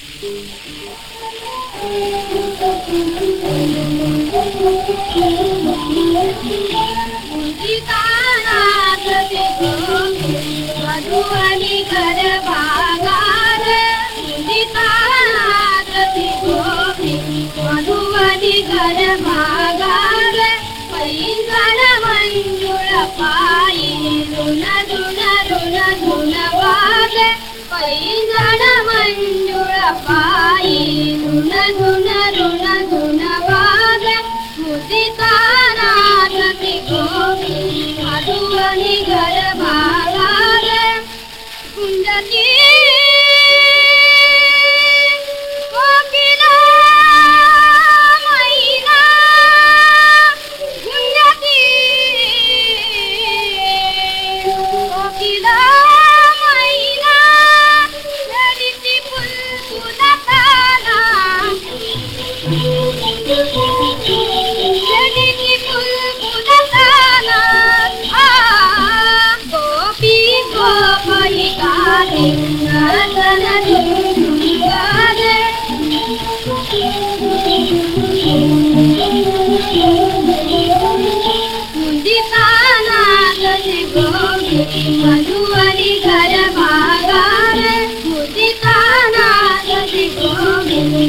मधुआली घर भागारि मधु घर भागार जण मंजूर धुन मुदिता गरारा गोमेलि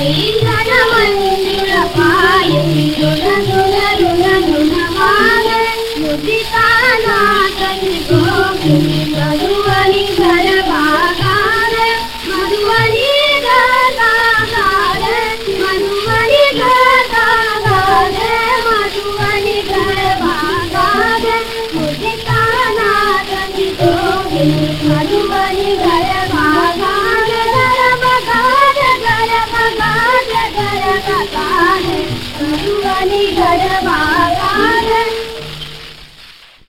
Bye. पाहे गुरुवाणी गरवा